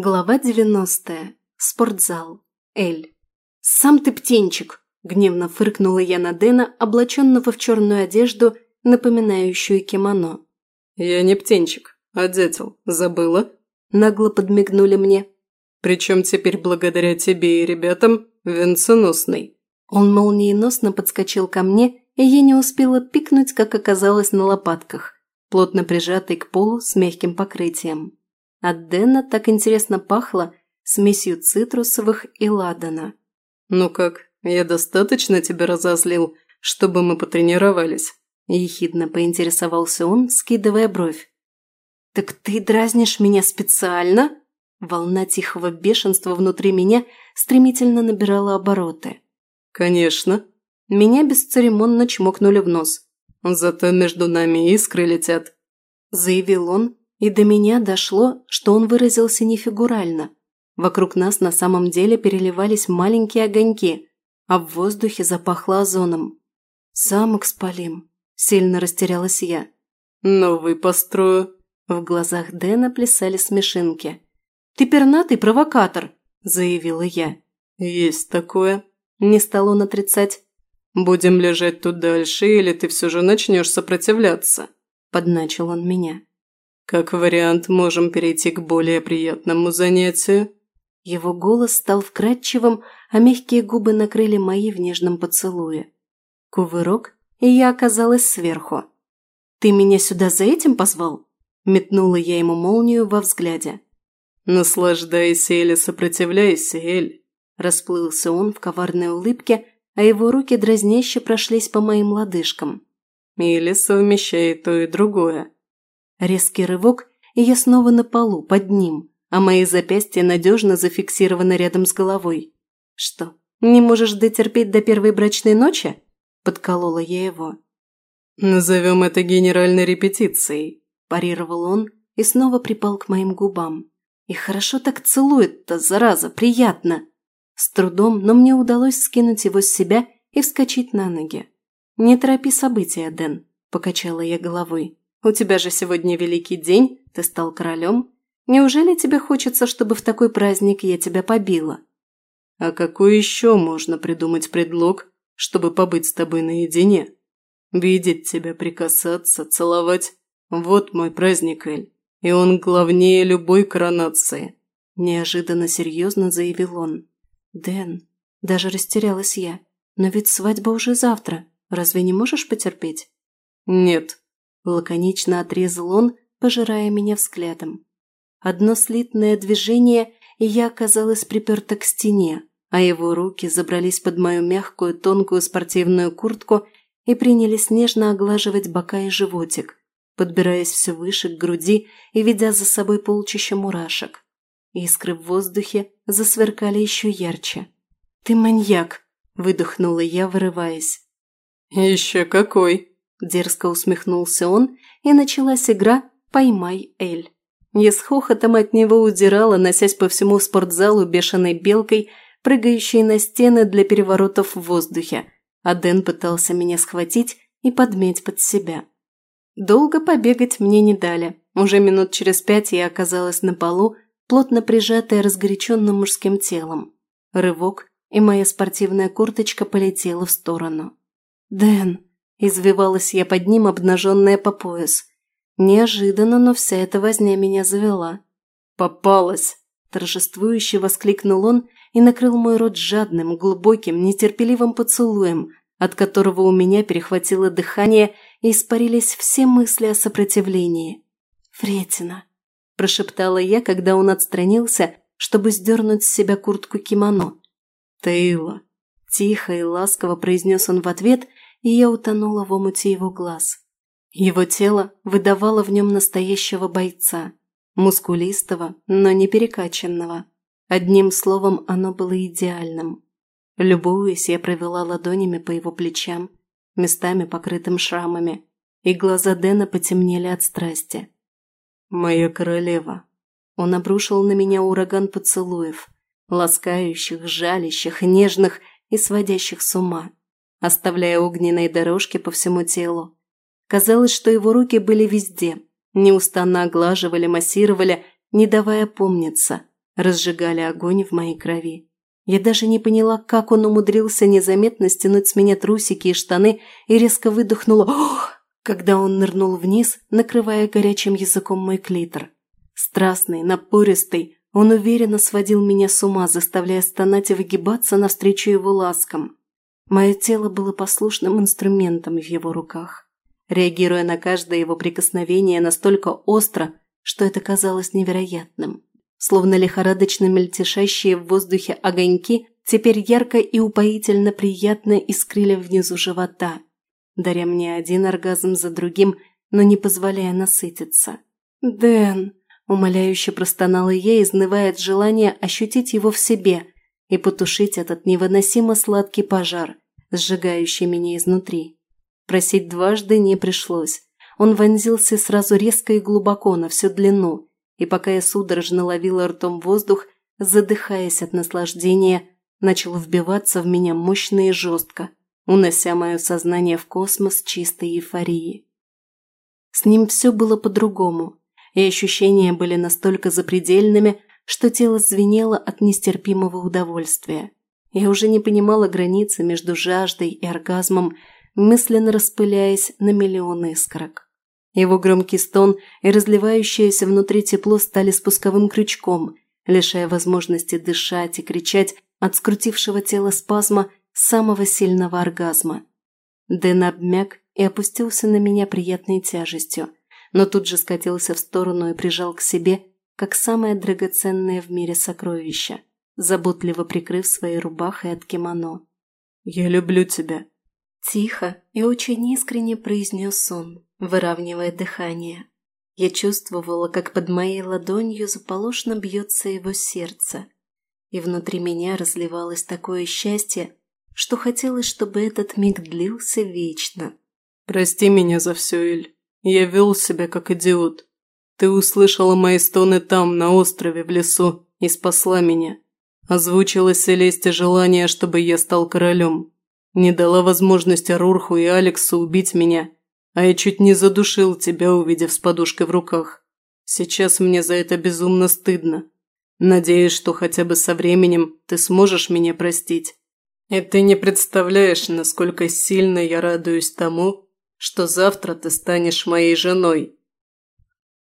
Глава 90. Спортзал. Эль. «Сам ты птенчик!» – гневно фыркнула я на Дэна, облаченного в черную одежду, напоминающую кимоно. «Я не птенчик, а дятел. Забыла?» – нагло подмигнули мне. «Причем теперь благодаря тебе и ребятам венценосный». Он молниеносно подскочил ко мне, и я не успела пикнуть, как оказалось на лопатках, плотно прижатой к полу с мягким покрытием. А Отдена так интересно пахло смесью цитрусовых и ладана. «Ну как, я достаточно тебя разозлил, чтобы мы потренировались?» Ехидно поинтересовался он, скидывая бровь. «Так ты дразнишь меня специально?» Волна тихого бешенства внутри меня стремительно набирала обороты. «Конечно». Меня бесцеремонно чмокнули в нос. «Зато между нами искры летят», – заявил он, и до меня дошло, что он выразился не фигурально. Вокруг нас на самом деле переливались маленькие огоньки, а в воздухе запахло озоном. «Сам спалим», – сильно растерялась я. «Новый построю». В глазах Дэна плясали смешинки. «Ты пернатый провокатор», – заявила я. «Есть такое», – не стал он отрицать. «Будем лежать тут дальше, или ты все же начнешь сопротивляться?» – подначил он меня. Как вариант, можем перейти к более приятному занятию». Его голос стал вкрадчивым, а мягкие губы накрыли мои в нежном поцелуе. Кувырок, и я оказалась сверху. «Ты меня сюда за этим позвал?» Метнула я ему молнию во взгляде. «Наслаждайся или сопротивляйся, Эль!» Расплылся он в коварной улыбке, а его руки дразняще прошлись по моим лодыжкам. «Или совмещай то и другое. Резкий рывок, и я снова на полу, под ним, а мои запястья надежно зафиксированы рядом с головой. «Что, не можешь дотерпеть до первой брачной ночи?» – подколола я его. «Назовем это генеральной репетицией», – парировал он и снова припал к моим губам. «И хорошо так целует-то, зараза, приятно!» С трудом, но мне удалось скинуть его с себя и вскочить на ноги. «Не торопи события, Дэн», – покачала я головой. У тебя же сегодня великий день, ты стал королем. Неужели тебе хочется, чтобы в такой праздник я тебя побила? А какой еще можно придумать предлог, чтобы побыть с тобой наедине? Видеть тебя, прикасаться, целовать. Вот мой праздник, Эль, и он главнее любой коронации. Неожиданно серьезно заявил он. Дэн, даже растерялась я. Но ведь свадьба уже завтра. Разве не можешь потерпеть? Нет, Лаконично отрезал он, пожирая меня взглядом. Одно слитное движение, и я оказалась приперта к стене, а его руки забрались под мою мягкую тонкую спортивную куртку и принялись нежно оглаживать бока и животик, подбираясь все выше к груди и ведя за собой полчища мурашек. Искры в воздухе засверкали еще ярче. «Ты маньяк!» – выдохнула я, вырываясь. «Еще какой!» Дерзко усмехнулся он, и началась игра «Поймай Эль». Есхоха там от него удирала, носясь по всему спортзалу бешеной белкой, прыгающей на стены для переворотов в воздухе. А Дэн пытался меня схватить и подметь под себя. Долго побегать мне не дали. Уже минут через пять я оказалась на полу, плотно прижатая разгоряченным мужским телом. Рывок, и моя спортивная курточка полетела в сторону. «Дэн!» Извивалась я под ним, обнаженная по пояс. Неожиданно, но вся эта возня меня завела. «Попалась!» – торжествующе воскликнул он и накрыл мой рот жадным, глубоким, нетерпеливым поцелуем, от которого у меня перехватило дыхание и испарились все мысли о сопротивлении. «Фретина!» – прошептала я, когда он отстранился, чтобы сдернуть с себя куртку кимоно. «Тейла!» – тихо и ласково произнес он в ответ – и я утонула в омуте его глаз. Его тело выдавало в нем настоящего бойца, мускулистого, но не перекачанного. Одним словом, оно было идеальным. Любуясь, я провела ладонями по его плечам, местами покрытым шрамами, и глаза Дэна потемнели от страсти. «Моя королева!» Он обрушил на меня ураган поцелуев, ласкающих, жалящих, нежных и сводящих с ума оставляя огненные дорожки по всему телу. Казалось, что его руки были везде, неустанно оглаживали, массировали, не давая помниться, разжигали огонь в моей крови. Я даже не поняла, как он умудрился незаметно стянуть с меня трусики и штаны и резко выдохнула «Ох!», когда он нырнул вниз, накрывая горячим языком мой клитор. Страстный, напористый, он уверенно сводил меня с ума, заставляя стонать и выгибаться навстречу его ласкам. Мое тело было послушным инструментом в его руках, реагируя на каждое его прикосновение настолько остро, что это казалось невероятным. Словно лихорадочно мельтешащие в воздухе огоньки теперь ярко и упоительно приятно искрили внизу живота, даря мне один оргазм за другим, но не позволяя насытиться. «Дэн!» – умоляюще простонала я, изнывая от желания ощутить его в себе – и потушить этот невыносимо сладкий пожар, сжигающий меня изнутри. Просить дважды не пришлось. Он вонзился сразу резко и глубоко на всю длину, и пока я судорожно ловила ртом воздух, задыхаясь от наслаждения, начал вбиваться в меня мощно и жестко, унося мое сознание в космос чистой эйфории. С ним все было по-другому, и ощущения были настолько запредельными, что тело звенело от нестерпимого удовольствия. Я уже не понимала границы между жаждой и оргазмом, мысленно распыляясь на миллионы искорок. Его громкий стон и разливающееся внутри тепло стали спусковым крючком, лишая возможности дышать и кричать от скрутившего тело спазма самого сильного оргазма. Дэн обмяк и опустился на меня приятной тяжестью, но тут же скатился в сторону и прижал к себе – как самое драгоценное в мире сокровище, заботливо прикрыв своей рубахой от кимоно. «Я люблю тебя!» Тихо и очень искренне произнес он, выравнивая дыхание. Я чувствовала, как под моей ладонью заполошно бьется его сердце. И внутри меня разливалось такое счастье, что хотелось, чтобы этот миг длился вечно. «Прости меня за все, Эль. Я вел себя как идиот. Ты услышала мои стоны там, на острове, в лесу, и спасла меня. Озвучила Селесте желание, чтобы я стал королем. Не дала возможности Рурху и Алексу убить меня, а я чуть не задушил тебя, увидев с подушкой в руках. Сейчас мне за это безумно стыдно. Надеюсь, что хотя бы со временем ты сможешь меня простить. И ты не представляешь, насколько сильно я радуюсь тому, что завтра ты станешь моей женой.